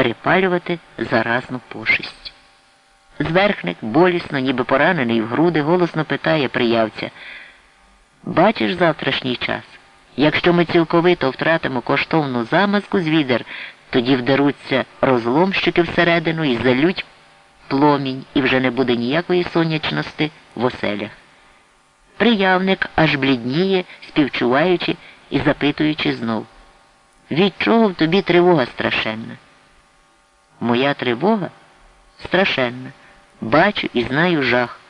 перепалювати заразну пошесть. Зверхник, болісно, ніби поранений в груди, голосно питає приявця Бачиш завтрашній час? Якщо ми цілковито втратимо коштовну замазку з відер, тоді вдеруться розломщики всередину і залють пломінь, і вже не буде ніякої сонячності в оселях. Приявник аж блідніє, співчуваючи і запитуючи знов. Від чого в тобі тривога страшенна? Моя тривога страшенна. Бачу і знаю жах.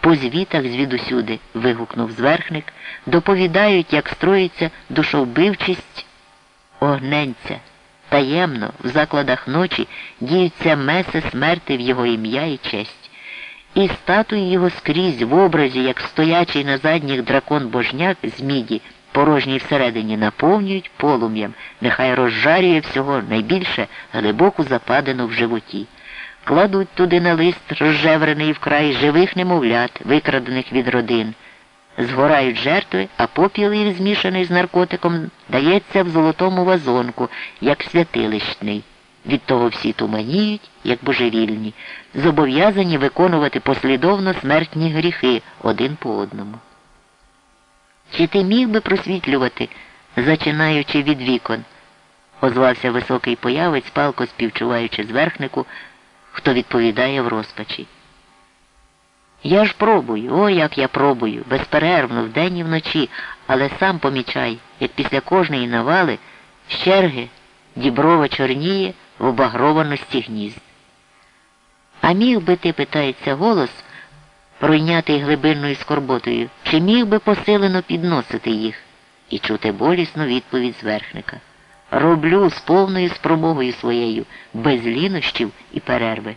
По звітах звідусюди, вигукнув зверхник, доповідають, як строїться душовбивчість огненця. Таємно, в закладах ночі діються меси смерти в його ім'я і честь. І статуї його скрізь в образі, як стоячий на задніх дракон божняк з міді, порожній всередині наповнюють полум'ям, нехай розжарює всього найбільше глибоку западину в животі. Кладуть туди на лист, розжеврений вкрай живих немовлят, викрадених від родин. Згорають жертви, а попіл їх змішаний з наркотиком дається в золотому вазонку, як святилищний. Від того всі туманіють, як божевільні, зобов'язані виконувати послідовно смертні гріхи один по одному. Чи ти міг би просвітлювати, зачинаючи від вікон? озвався високий появець, палко співчуваючи зверхнику, хто відповідає в розпачі. Я ж пробую, о, як я пробую, безперервно, вдень і вночі, але сам помічай, як після кожної навали з черги діброва чорніє в обагрованості гнізд. А міг би ти, питається голос, пройнятий глибинною скорботою, чи міг би посилено підносити їх і чути болісну відповідь зверхника? Роблю з повною спромогою своєю, без лінощів і перерви.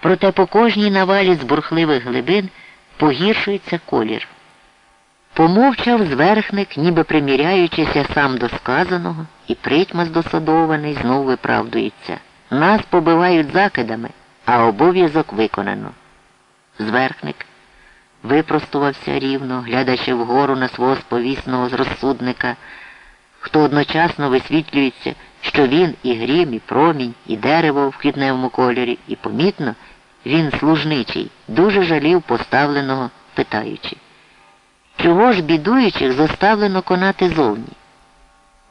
Проте по кожній навалі з бурхливих глибин погіршується колір. Помовчав зверхник, ніби приміряючися сам до сказаного, і притьма здосадований знов виправдується. Нас побивають закидами, а обов'язок виконано. Зверхник випростувався рівно, глядачи вгору на свого сповісного розсудника, хто одночасно висвітлюється, що він і грім, і промінь, і дерево в квітневому кольорі, і помітно, він служничий, дуже жалів поставленого, питаючи. Чого ж бідуючих заставлено конати зовні?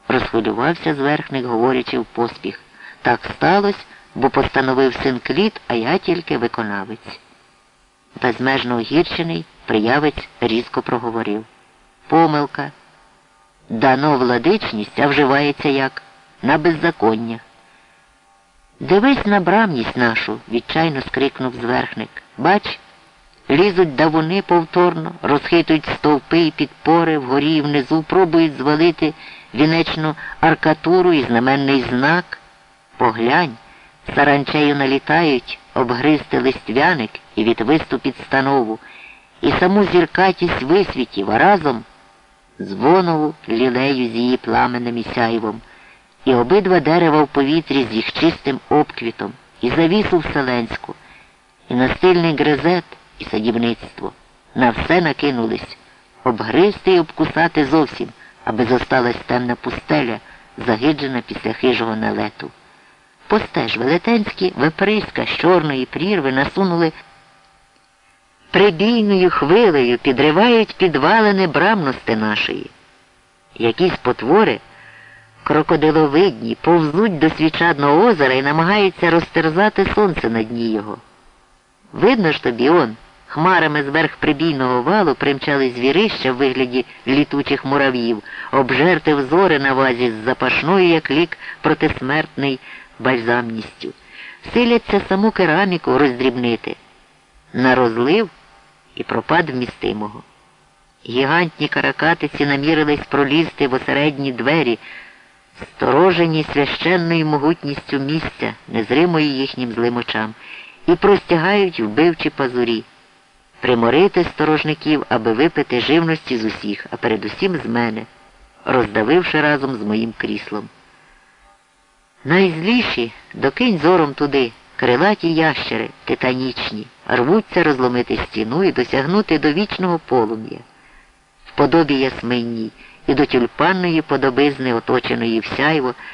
Розхвилювався зверхник, говорячи в поспіх. Так сталося, бо постановив син кліт, а я тільки виконавець. Безмежно огірчений приявець різко проговорив. Помилка. Дано владичність, а вживається як на беззаконня. Дивись на брамність нашу, відчайно скрикнув зверхник. Бач, лізуть давуни повторно, розхитують стовпи і підпори вгорі і внизу, пробують звалити вінечну аркатуру і знаменний знак. Поглянь, саранчею налітають, обгристи листвяник і відвисту під станову, і саму зіркатість висвітів, а разом дзвонову лілею з її пламенем і сяйвом, і обидва дерева в повітрі з їх чистим обквітом, і завісу вселенську, і настильний гризет, і садівництво. На все накинулись, обгризти і обкусати зовсім, аби зосталась темна пустеля, загиджена після хижого налету. Постеж велетенські виприска з чорної прірви насунули прибійною хвилею підривають підвалини брамності нашої. Якісь потвори, крокодиловидні, повзуть до свічадного озера і намагаються розтерзати сонце на дні його. Видно ж тобі он, хмарами зверх прибійного валу примчали звірища в вигляді літучих мурав'їв, обжерти взори на вазі з запашною, як лік протисмертний бальзамністю. Силяться саму кераміку роздрібнити. На розлив і пропад вмістимого. Гігантні каракатиці намірились пролізти в осередні двері, сторожені священною могутністю місця, незримої їхнім злим очам, і простягають вбивчі пазурі, приморити сторожників, аби випити живності з усіх, а передусім з мене, роздавивши разом з моїм кріслом. Найзліші докинь зором туди. Крилаті ящери, титанічні, рвуться розломити стіну і досягнути до вічного полум'я, в подобі ясминній і до тюльпанної подобизни, оточеної всяйво,